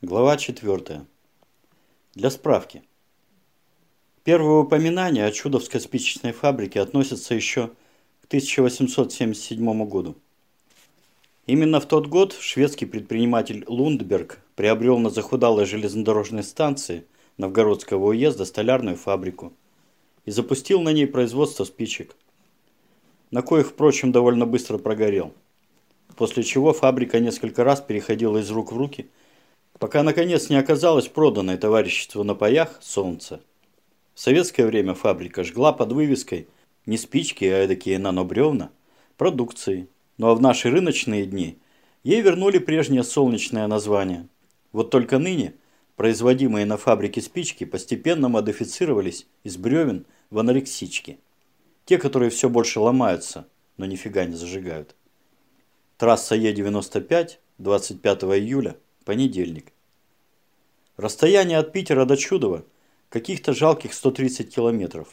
Глава 4. Для справки. Первое упоминание о чудовской спичечной фабрике относится еще к 1877 году. Именно в тот год шведский предприниматель Лундберг приобрел на захудалой железнодорожной станции Новгородского уезда столярную фабрику и запустил на ней производство спичек, на коих, впрочем, довольно быстро прогорел. После чего фабрика несколько раз переходила из рук в руки – пока наконец не оказалась проданной товариществу на паях солнце. В советское время фабрика жгла под вывеской не спички, а эдакие нанобревна, продукции. Ну а в наши рыночные дни ей вернули прежнее солнечное название. Вот только ныне производимые на фабрике спички постепенно модифицировались из бревен в анорексички. Те, которые все больше ломаются, но нифига не зажигают. Трасса Е95, 25 июля – Понедельник. Расстояние от Питера до Чудова каких-то жалких 130 километров.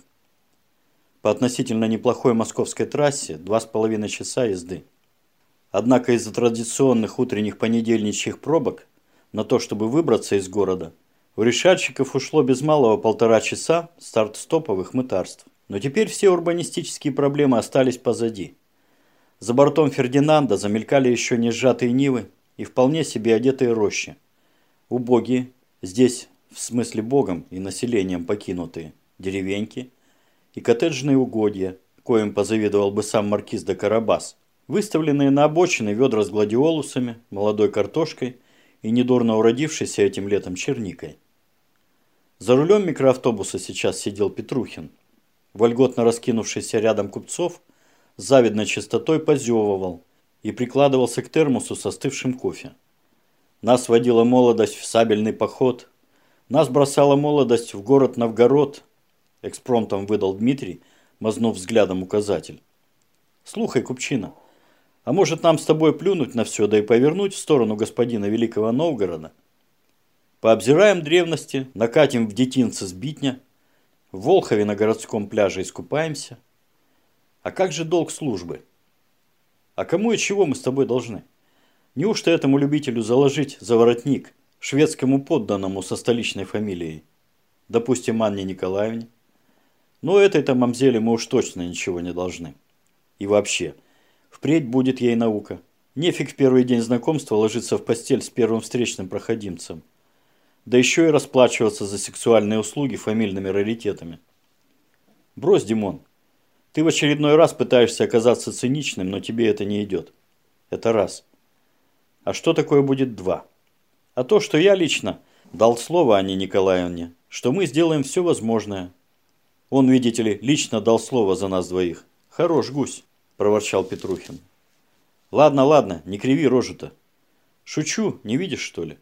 По относительно неплохой московской трассе 2,5 часа езды. Однако из-за традиционных утренних понедельничьих пробок на то, чтобы выбраться из города, у решальщиков ушло без малого полтора часа старт-стоповых мытарств. Но теперь все урбанистические проблемы остались позади. За бортом Фердинанда замелькали еще не сжатые Нивы, и вполне себе одетые рощи. Убогие, здесь в смысле богом и населением покинутые, деревеньки и коттеджные угодья, коим позавидовал бы сам маркиз де Карабас, выставленные на обочины ведра с гладиолусами, молодой картошкой и недурно уродившейся этим летом черникой. За рулем микроавтобуса сейчас сидел Петрухин. Вольготно раскинувшийся рядом купцов с завидной чистотой позевывал – и прикладывался к термосу с остывшим кофе. Нас водила молодость в сабельный поход. Нас бросала молодость в город Новгород, экспромтом выдал Дмитрий, мазнув взглядом указатель. Слухай, Купчина, а может нам с тобой плюнуть на все, да и повернуть в сторону господина Великого Новгорода? Пообзираем древности, накатим в детинце с битня, в Волхове на городском пляже искупаемся. А как же долг службы? А кому и чего мы с тобой должны? Неужто этому любителю заложить за воротник, шведскому подданному со столичной фамилией? Допустим, Анне Николаевне? Но этой-то мамзеле мы уж точно ничего не должны. И вообще, впредь будет ей наука. Нефиг в первый день знакомства ложиться в постель с первым встречным проходимцем. Да еще и расплачиваться за сексуальные услуги фамильными раритетами. Брось, Димон, ты в очередной раз пытаешься оказаться циничным, но тебе это не идет. Это раз. А что такое будет два? А то, что я лично дал слово Анне Николаевне, что мы сделаем все возможное. Он, видите ли, лично дал слово за нас двоих. Хорош гусь, проворчал Петрухин. Ладно, ладно, не криви рожу-то. Шучу, не видишь, что ли?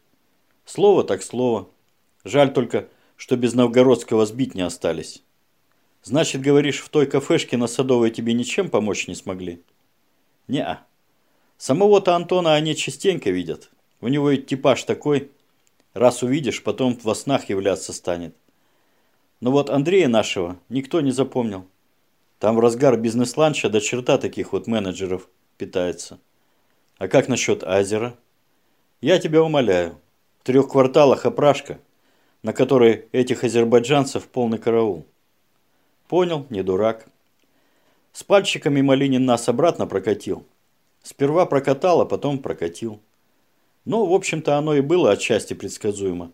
Слово так слово. Жаль только, что без новгородского сбить не остались. Значит, говоришь, в той кафешке на Садовой тебе ничем помочь не смогли? Неа. Самого-то Антона они частенько видят. У него и типаж такой. Раз увидишь, потом во снах являться станет. Но вот Андрея нашего никто не запомнил. Там в разгар бизнес-ланча до черта таких вот менеджеров питается. А как насчет Азера? Я тебя умоляю. В трех кварталах опрашка, на которой этих азербайджанцев полный караул. Понял, не дурак. С пальчиками Малинин нас обратно прокатил. Сперва прокатал, а потом прокатил. Ну, в общем-то, оно и было отчасти предсказуемо.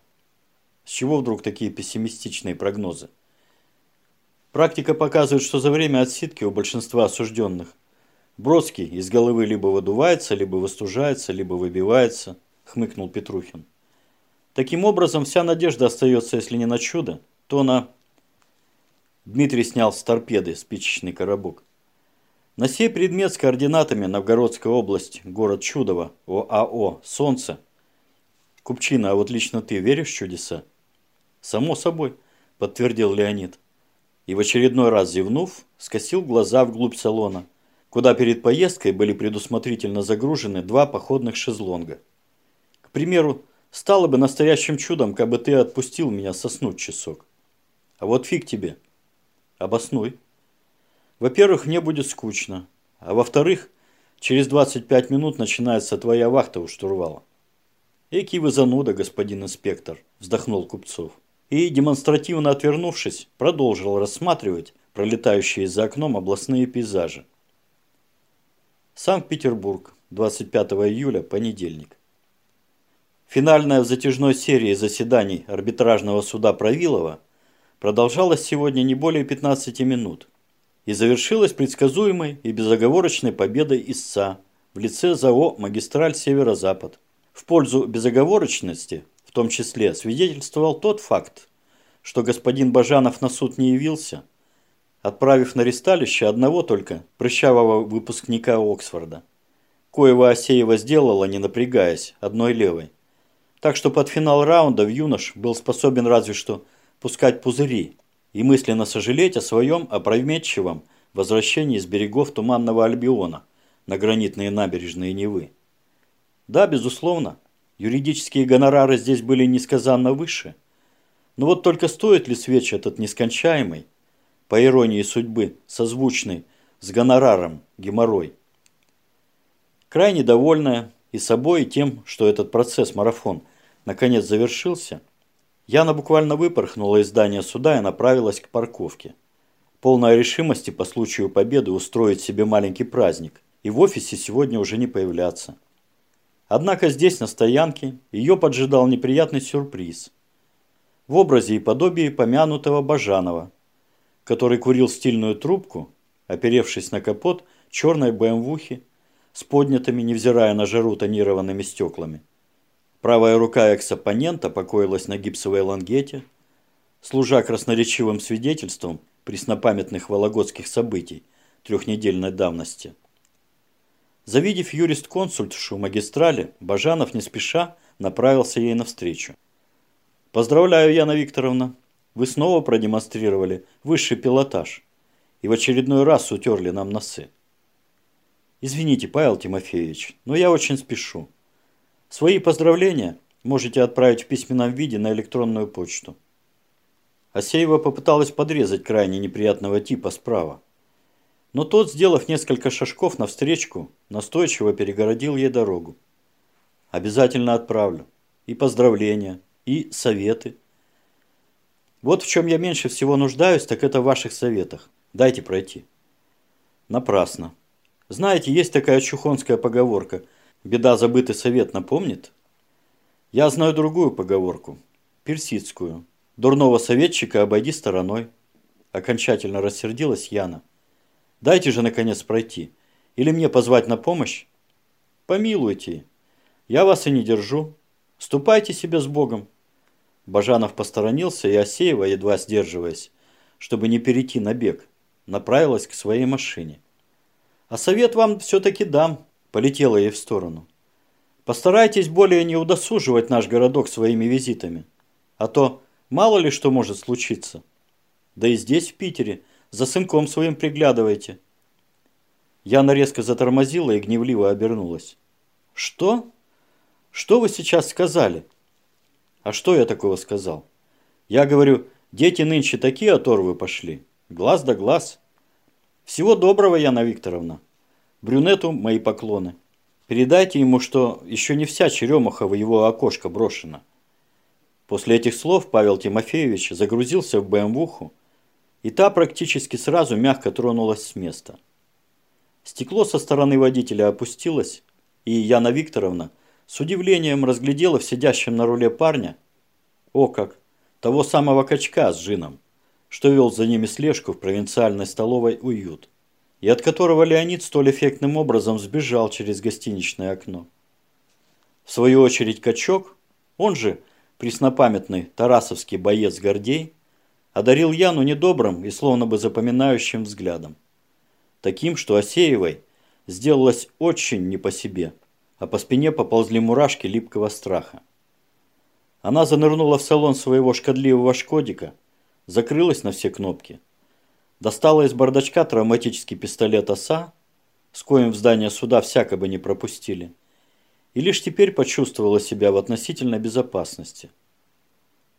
С чего вдруг такие пессимистичные прогнозы? Практика показывает, что за время отсидки у большинства осужденных Бродский из головы либо выдувается, либо выстужается, либо выбивается, хмыкнул Петрухин. Таким образом, вся надежда остается, если не на чудо, то на Дмитрий снял с торпеды спичечный коробок. На сей предмет с координатами Новгородская область, город Чудово, ОАО «Солнце». Купчина, а вот лично ты веришь в чудеса? Само собой, подтвердил Леонид. И в очередной раз зевнув, скосил глаза вглубь салона, куда перед поездкой были предусмотрительно загружены два походных шезлонга. К примеру, стало бы настоящим чудом, как бы ты отпустил меня соснуть часок. А вот фиг тебе. Обоснуй. Во-первых, мне будет скучно. А во-вторых, через 25 минут начинается твоя вахта у штурвала. «Эки вы зануда, господин инспектор», – вздохнул Купцов. И, демонстративно отвернувшись, продолжил рассматривать пролетающие за окном областные пейзажи. Санкт-Петербург, 25 июля, понедельник. Финальная в затяжной серии заседаний арбитражного суда Правилова продолжалась сегодня не более 15 минут и завершилась предсказуемой и безоговорочной победой истца в лице ЗАО «Магистраль Северо-Запад». В пользу безоговорочности, в том числе, свидетельствовал тот факт, что господин Бажанов на суд не явился, отправив на ресталище одного только прыщавого выпускника Оксфорда, коего Асеева сделала, не напрягаясь, одной левой. Так что под финал раунда в юнош был способен разве что пускать пузыри и мысленно сожалеть о своем опрометчивом возвращении с берегов Туманного Альбиона на гранитные набережные Невы. Да, безусловно, юридические гонорары здесь были несказанно выше. Но вот только стоит ли свеч этот нескончаемый, по иронии судьбы, созвучный с гонораром геморрой? Крайне довольная и собой, и тем, что этот процесс-марафон наконец завершился, Яна буквально выпорхнула из здания суда и направилась к парковке. Полная решимости по случаю победы устроить себе маленький праздник и в офисе сегодня уже не появляться. Однако здесь, на стоянке, ее поджидал неприятный сюрприз. В образе и подобии помянутого Бажанова, который курил стильную трубку, оперевшись на капот черной БМВухи с поднятыми, невзирая на жару, тонированными стеклами. Правая рука экс-оппонента покоилась на гипсовой лангете, служа красноречивым свидетельством преснопамятных вологодских событий трехнедельной давности. Завидев юрист-консультшу магистрали, Бажанов не спеша направился ей навстречу. «Поздравляю, Яна Викторовна, вы снова продемонстрировали высший пилотаж и в очередной раз утерли нам носы. Извините, Павел Тимофеевич, но я очень спешу. Свои поздравления можете отправить в письменном виде на электронную почту. Асеева попыталась подрезать крайне неприятного типа справа. Но тот, сделав несколько шажков навстречу, настойчиво перегородил ей дорогу. Обязательно отправлю. И поздравления, и советы. Вот в чем я меньше всего нуждаюсь, так это в ваших советах. Дайте пройти. Напрасно. Знаете, есть такая чухонская поговорка – Беда забытый совет напомнит? Я знаю другую поговорку, персидскую. Дурного советчика обойди стороной. Окончательно рассердилась Яна. Дайте же, наконец, пройти. Или мне позвать на помощь? Помилуйте. Я вас и не держу. Ступайте себе с Богом. Бажанов посторонился, и Осеева, едва сдерживаясь, чтобы не перейти на бег, направилась к своей машине. А совет вам все-таки дам, полетела ей в сторону. Постарайтесь более не удосуживать наш городок своими визитами, а то мало ли что может случиться. Да и здесь, в Питере, за сынком своим приглядывайте. Яна резко затормозила и гневливо обернулась. Что? Что вы сейчас сказали? А что я такого сказал? Я говорю, дети нынче такие оторвы пошли. Глаз да глаз. Всего доброго, Яна Викторовна. Брюнету мои поклоны. Передайте ему, что еще не вся черемуха в его окошко брошена. После этих слов Павел Тимофеевич загрузился в БМВуху, и та практически сразу мягко тронулась с места. Стекло со стороны водителя опустилось, и Яна Викторовна с удивлением разглядела в сидящем на руле парня, о как, того самого качка с джином, что вел за ними слежку в провинциальной столовой «Уют» и от которого Леонид столь эффектным образом сбежал через гостиничное окно. В свою очередь Качок, он же преснопамятный тарасовский боец Гордей, одарил Яну недобрым и словно бы запоминающим взглядом. Таким, что Осеевой сделалось очень не по себе, а по спине поползли мурашки липкого страха. Она занырнула в салон своего шкодливого шкодика, закрылась на все кнопки – достала из бардачка травматический пистолет ОСА, с коим в здание суда всяко бы не пропустили, и лишь теперь почувствовала себя в относительной безопасности.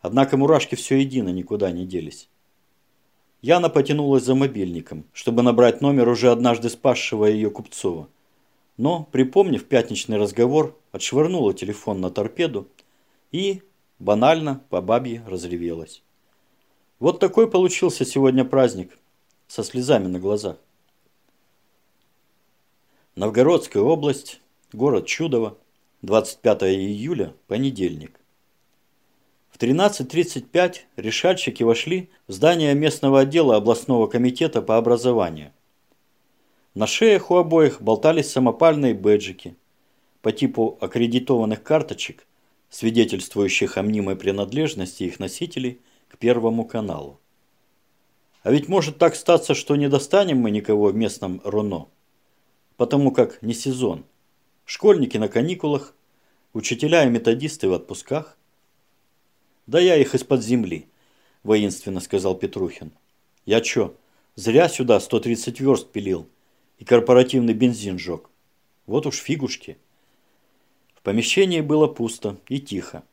Однако мурашки все едино никуда не делись. Яна потянулась за мобильником, чтобы набрать номер уже однажды спасшего ее Купцова. Но, припомнив пятничный разговор отшвырнула телефон на торпеду и, банально, по бабье разревелась. Вот такой получился сегодня праздник, со слезами на глазах. Новгородская область, город Чудово, 25 июля, понедельник. В 13.35 решальщики вошли в здание местного отдела областного комитета по образованию. На шеях у обоих болтались самопальные бэджики по типу аккредитованных карточек, свидетельствующих о мнимой принадлежности их носителей к Первому каналу. А ведь может так статься, что не достанем мы никого в местном РОНО, потому как не сезон. Школьники на каникулах, учителя и методисты в отпусках. Да я их из-под земли, воинственно сказал Петрухин. Я чё, зря сюда 130 верст пилил и корпоративный бензин жег. Вот уж фигушки. В помещении было пусто и тихо.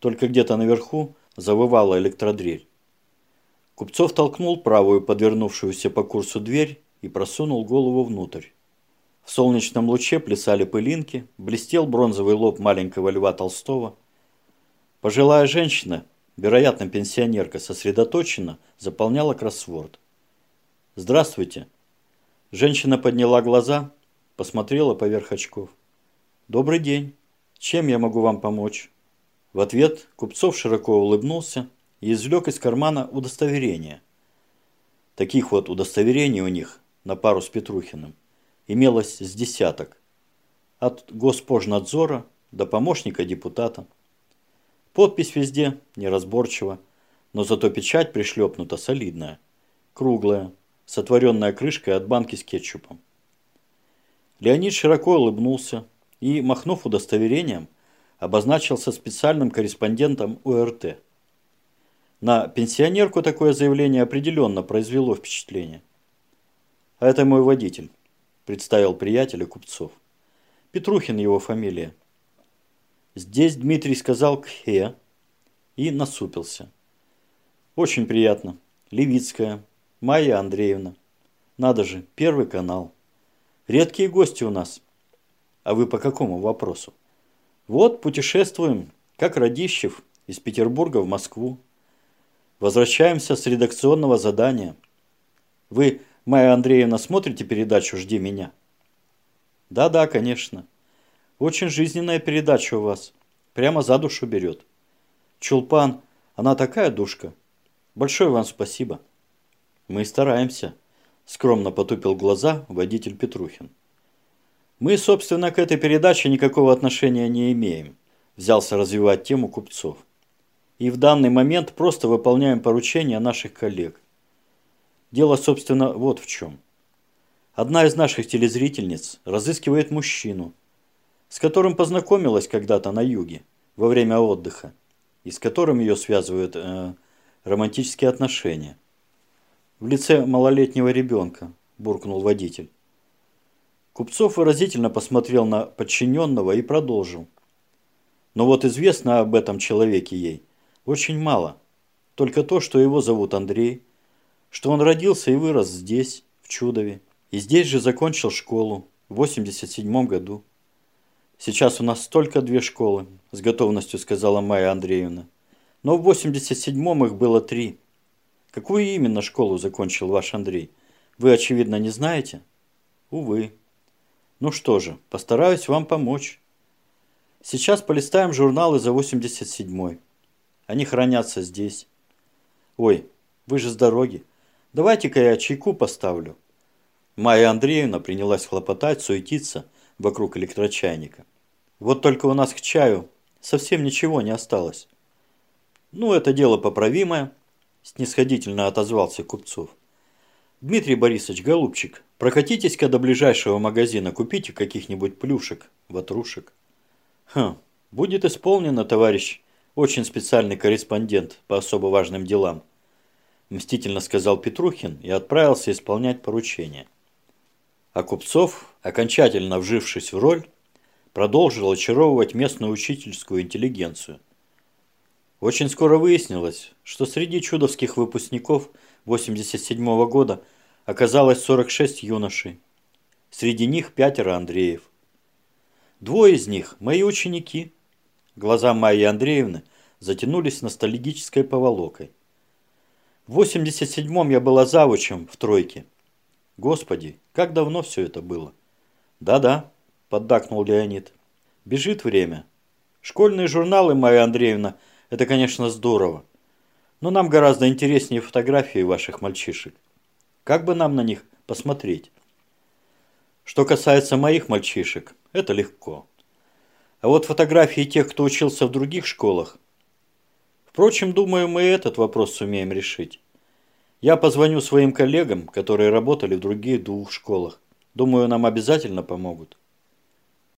Только где-то наверху завывала электродрель. Купцов толкнул правую подвернувшуюся по курсу дверь и просунул голову внутрь. В солнечном луче плясали пылинки, блестел бронзовый лоб маленького льва Толстого. Пожилая женщина, вероятно пенсионерка, сосредоточенно заполняла кроссворд. «Здравствуйте», Женщина подняла глаза, посмотрела поверх очков. «Добрый день. Чем я могу вам помочь?» В ответ Купцов широко улыбнулся и извлек из кармана удостоверение. Таких вот удостоверений у них, на пару с Петрухиным, имелось с десяток. От Госпожнадзора до помощника депутата. Подпись везде неразборчива, но зато печать пришлепнута солидная, круглая, сотворенная крышкой от банки с кетчупом. Леонид широко улыбнулся и, махнув удостоверением, обозначился специальным корреспондентом УРТ. На пенсионерку такое заявление определенно произвело впечатление. «А это мой водитель», – представил приятеля Купцов. «Петрухин его фамилия». Здесь Дмитрий сказал «кхе» и насупился. «Очень приятно. Левицкая, Майя Андреевна. Надо же, первый канал. Редкие гости у нас. А вы по какому вопросу? Вот путешествуем, как Радищев, из Петербурга в Москву. Возвращаемся с редакционного задания. Вы, Майя Андреевна, смотрите передачу «Жди меня»? Да-да, конечно. Очень жизненная передача у вас. Прямо за душу берет. Чулпан, она такая душка. Большое вам спасибо. Мы стараемся, скромно потупил глаза водитель Петрухин. Мы, собственно, к этой передаче никакого отношения не имеем, взялся развивать тему купцов. И в данный момент просто выполняем поручения наших коллег. Дело, собственно, вот в чем. Одна из наших телезрительниц разыскивает мужчину, с которым познакомилась когда-то на юге, во время отдыха, и с которым ее связывают э, романтические отношения. В лице малолетнего ребенка, буркнул водитель. Купцов выразительно посмотрел на подчиненного и продолжил. Но вот известно об этом человеке ей очень мало. Только то, что его зовут Андрей, что он родился и вырос здесь, в Чудове, и здесь же закончил школу в 87 году. Сейчас у нас только две школы, с готовностью сказала Майя Андреевна. Но в 87-м их было три. Какую именно школу закончил ваш Андрей? Вы, очевидно, не знаете? Увы. Ну что же, постараюсь вам помочь. Сейчас полистаем журналы за 87-й. Они хранятся здесь. Ой, вы же с дороги. Давайте-ка я чайку поставлю. Майя Андреевна принялась хлопотать, суетиться вокруг электрочайника. Вот только у нас к чаю совсем ничего не осталось. Ну, это дело поправимое снисходительно отозвался Купцов. Дмитрий Борисович, голубчик, прокатитесь-ка до ближайшего магазина, купите каких-нибудь плюшек, ватрушек. Хм, будет исполнено, товарищ, очень специальный корреспондент по особо важным делам. Мстительно сказал Петрухин и отправился исполнять поручение. А Купцов, окончательно вжившись в роль, продолжил очаровывать местную учительскую интеллигенцию – очень скоро выяснилось, что среди чудовских выпускников 87 -го года оказалось 46 юношей. Среди них пятеро Андреев. Двое из них – мои ученики. Глаза Майи Андреевны затянулись ностальгической поволокой. В 87-м я была завучем в тройке. Господи, как давно все это было? Да-да, поддакнул Леонид. Бежит время. Школьные журналы, Майя Андреевна, это, конечно, здорово. Но нам гораздо интереснее фотографии ваших мальчишек. Как бы нам на них посмотреть? Что касается моих мальчишек, это легко. А вот фотографии тех, кто учился в других школах. Впрочем, думаю, мы этот вопрос сумеем решить. Я позвоню своим коллегам, которые работали в других двух школах. Думаю, нам обязательно помогут.